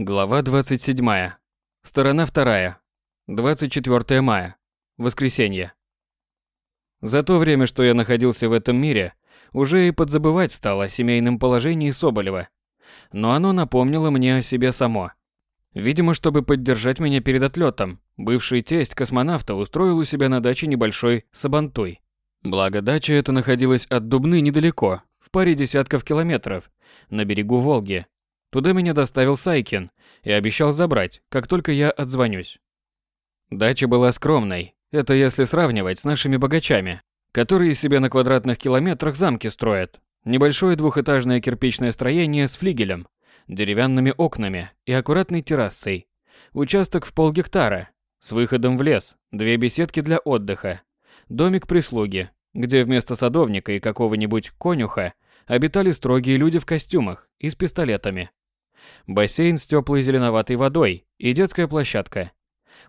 Глава 27. Сторона 2. 24 мая. Воскресенье. За то время, что я находился в этом мире, уже и подзабывать стало о семейном положении Соболева. Но оно напомнило мне о себе само. Видимо, чтобы поддержать меня перед отлетом, бывший тесть космонавта устроил у себя на даче небольшой сабантуй. Благо, дача эта находилась от Дубны недалеко, в паре десятков километров, на берегу Волги, Туда меня доставил Сайкин и обещал забрать, как только я отзвонюсь. Дача была скромной, это если сравнивать с нашими богачами, которые себе на квадратных километрах замки строят. Небольшое двухэтажное кирпичное строение с флигелем, деревянными окнами и аккуратной террасой. Участок в полгектара, с выходом в лес, две беседки для отдыха, домик прислуги, где вместо садовника и какого-нибудь конюха обитали строгие люди в костюмах и с пистолетами бассейн с теплой зеленоватой водой и детская площадка.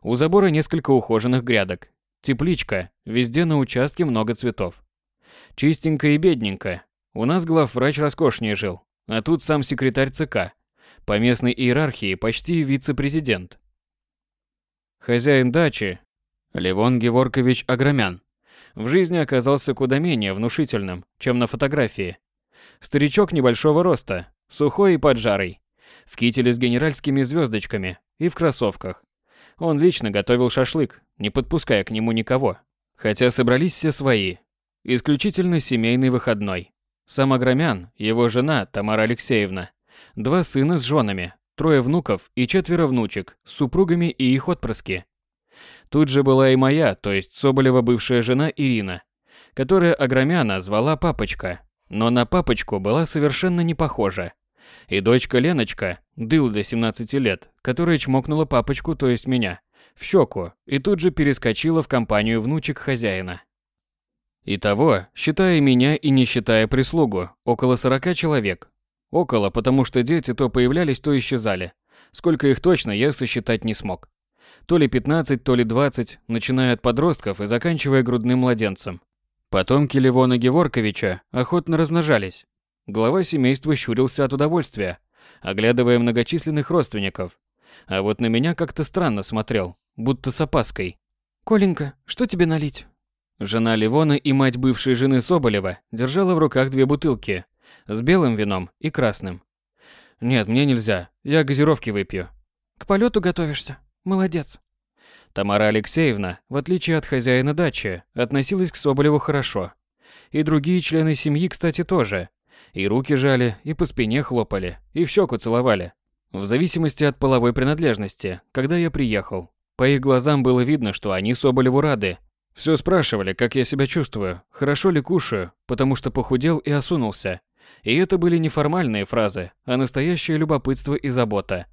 У забора несколько ухоженных грядок. Тепличка, везде на участке много цветов. Чистенько и бедненько. У нас главврач роскошнее жил, а тут сам секретарь ЦК. По местной иерархии почти вице-президент. Хозяин дачи, Левон Геворкович Агромян, в жизни оказался куда менее внушительным, чем на фотографии. Старичок небольшого роста, сухой и поджарый, в кителе с генеральскими звездочками и в кроссовках. Он лично готовил шашлык, не подпуская к нему никого. Хотя собрались все свои. Исключительно семейный выходной. Сам Агромян, его жена Тамара Алексеевна, два сына с женами, трое внуков и четверо внучек с супругами и их отпрыски. Тут же была и моя, то есть Соболева бывшая жена Ирина, которая Агромяна звала папочка, но на папочку была совершенно не похожа. И дочка Леночка, дыл до 17 лет, которая чмокнула папочку, то есть меня, в щеку, и тут же перескочила в компанию внучек хозяина. Итого, считая меня и не считая прислугу, около 40 человек. Около, потому что дети то появлялись, то исчезали. Сколько их точно, я сосчитать не смог. То ли 15, то ли 20, начиная от подростков и заканчивая грудным младенцем. Потомки Левона Геворковича охотно размножались, Глава семейства щурился от удовольствия, оглядывая многочисленных родственников. А вот на меня как-то странно смотрел, будто с опаской. «Коленька, что тебе налить?» Жена Ливона и мать бывшей жены Соболева держала в руках две бутылки с белым вином и красным. «Нет, мне нельзя, я газировки выпью». «К полету готовишься? Молодец». Тамара Алексеевна, в отличие от хозяина дачи, относилась к Соболеву хорошо. И другие члены семьи, кстати, тоже. И руки жали, и по спине хлопали, и в щеку целовали. В зависимости от половой принадлежности, когда я приехал. По их глазам было видно, что они Соболеву рады. Все спрашивали, как я себя чувствую, хорошо ли кушаю, потому что похудел и осунулся. И это были не формальные фразы, а настоящее любопытство и забота.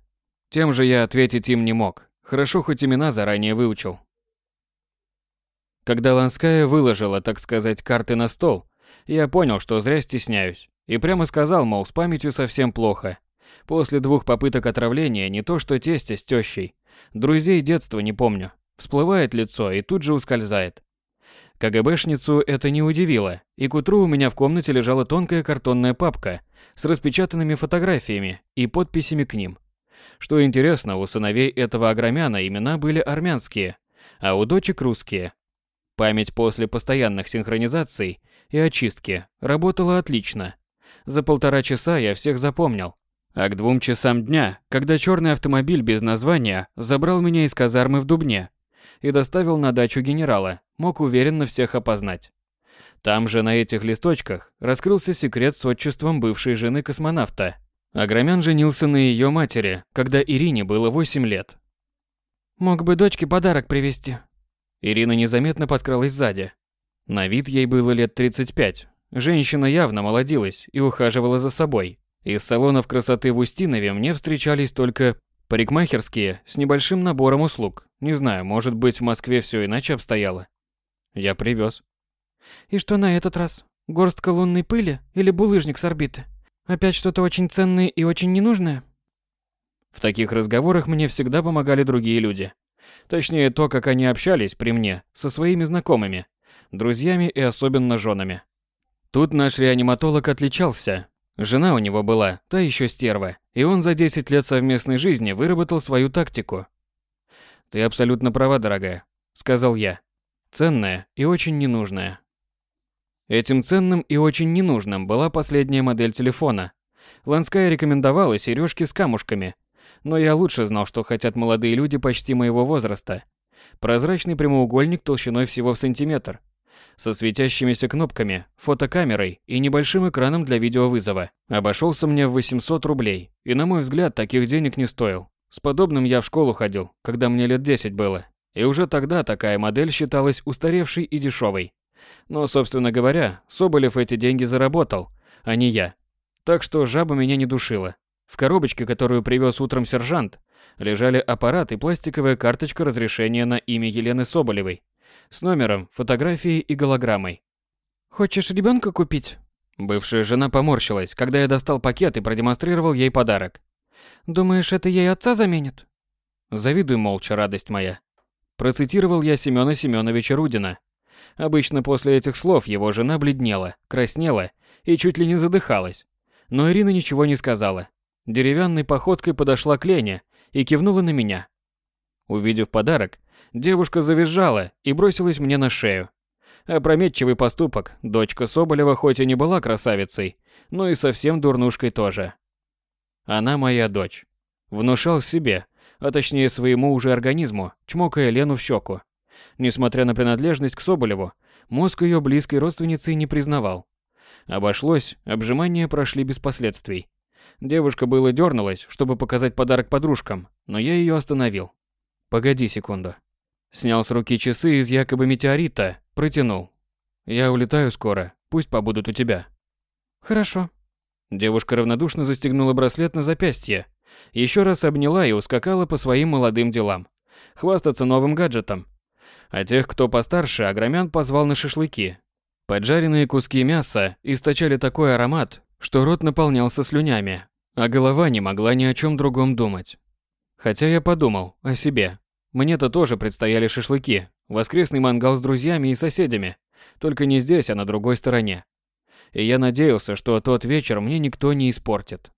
Тем же я ответить им не мог. Хорошо хоть имена заранее выучил. Когда Ланская выложила, так сказать, карты на стол, я понял, что зря стесняюсь. И прямо сказал, мол, с памятью совсем плохо. После двух попыток отравления не то что тестя с тещей. Друзей детства не помню. Всплывает лицо и тут же ускользает. КГБшницу это не удивило, и к утру у меня в комнате лежала тонкая картонная папка с распечатанными фотографиями и подписями к ним. Что интересно, у сыновей этого огромяна имена были армянские, а у дочек русские. Память после постоянных синхронизаций и очистки работала отлично. За полтора часа я всех запомнил. А к двум часам дня, когда черный автомобиль без названия забрал меня из казармы в Дубне и доставил на дачу генерала, мог уверенно всех опознать. Там же на этих листочках раскрылся секрет с отчеством бывшей жены космонавта. Агромян женился на ее матери, когда Ирине было 8 лет. «Мог бы дочке подарок привезти». Ирина незаметно подкралась сзади. На вид ей было лет 35, Женщина явно молодилась и ухаживала за собой. Из салонов красоты в Устинове мне встречались только парикмахерские с небольшим набором услуг. Не знаю, может быть в Москве все иначе обстояло. Я привез. И что на этот раз? Горстка лунной пыли или булыжник с орбиты? Опять что-то очень ценное и очень ненужное? В таких разговорах мне всегда помогали другие люди. Точнее, то, как они общались при мне со своими знакомыми, друзьями и особенно женами. Тут наш реаниматолог отличался. Жена у него была, та еще стерва, и он за 10 лет совместной жизни выработал свою тактику. «Ты абсолютно права, дорогая», — сказал я. «Ценная и очень ненужная». Этим ценным и очень ненужным была последняя модель телефона. Ланская рекомендовала сережки с камушками, но я лучше знал, что хотят молодые люди почти моего возраста. Прозрачный прямоугольник толщиной всего в сантиметр, со светящимися кнопками, фотокамерой и небольшим экраном для видеовызова. Обошелся мне в 800 рублей, и на мой взгляд таких денег не стоил. С подобным я в школу ходил, когда мне лет 10 было, и уже тогда такая модель считалась устаревшей и дешевой. Но, собственно говоря, Соболев эти деньги заработал, а не я. Так что жаба меня не душила. В коробочке, которую привез утром сержант, лежали аппарат и пластиковая карточка разрешения на имя Елены Соболевой с номером, фотографией и голограммой. «Хочешь ребенка купить?» Бывшая жена поморщилась, когда я достал пакет и продемонстрировал ей подарок. «Думаешь, это ей отца заменит?» Завидуй молча, радость моя. Процитировал я Семёна Семёновича Рудина. Обычно после этих слов его жена бледнела, краснела и чуть ли не задыхалась. Но Ирина ничего не сказала. Деревянной походкой подошла к Лене и кивнула на меня. Увидев подарок, девушка завизжала и бросилась мне на шею. Опрометчивый поступок, дочка Соболева хоть и не была красавицей, но и совсем дурнушкой тоже. Она моя дочь. Внушал себе, а точнее своему уже организму, чмокая Лену в щеку. Несмотря на принадлежность к Соболеву, мозг ее близкой родственницы не признавал. Обошлось, обжимания прошли без последствий. Девушка было дернулась, чтобы показать подарок подружкам, но я ее остановил. «Погоди секунду». Снял с руки часы из якобы метеорита, протянул. «Я улетаю скоро, пусть побудут у тебя». «Хорошо». Девушка равнодушно застегнула браслет на запястье, еще раз обняла и ускакала по своим молодым делам. Хвастаться новым гаджетом. А тех, кто постарше, Агромян позвал на шашлыки. Поджаренные куски мяса источали такой аромат, что рот наполнялся слюнями, а голова не могла ни о чем другом думать. Хотя я подумал о себе. Мне-то тоже предстояли шашлыки, воскресный мангал с друзьями и соседями, только не здесь, а на другой стороне. И я надеялся, что тот вечер мне никто не испортит.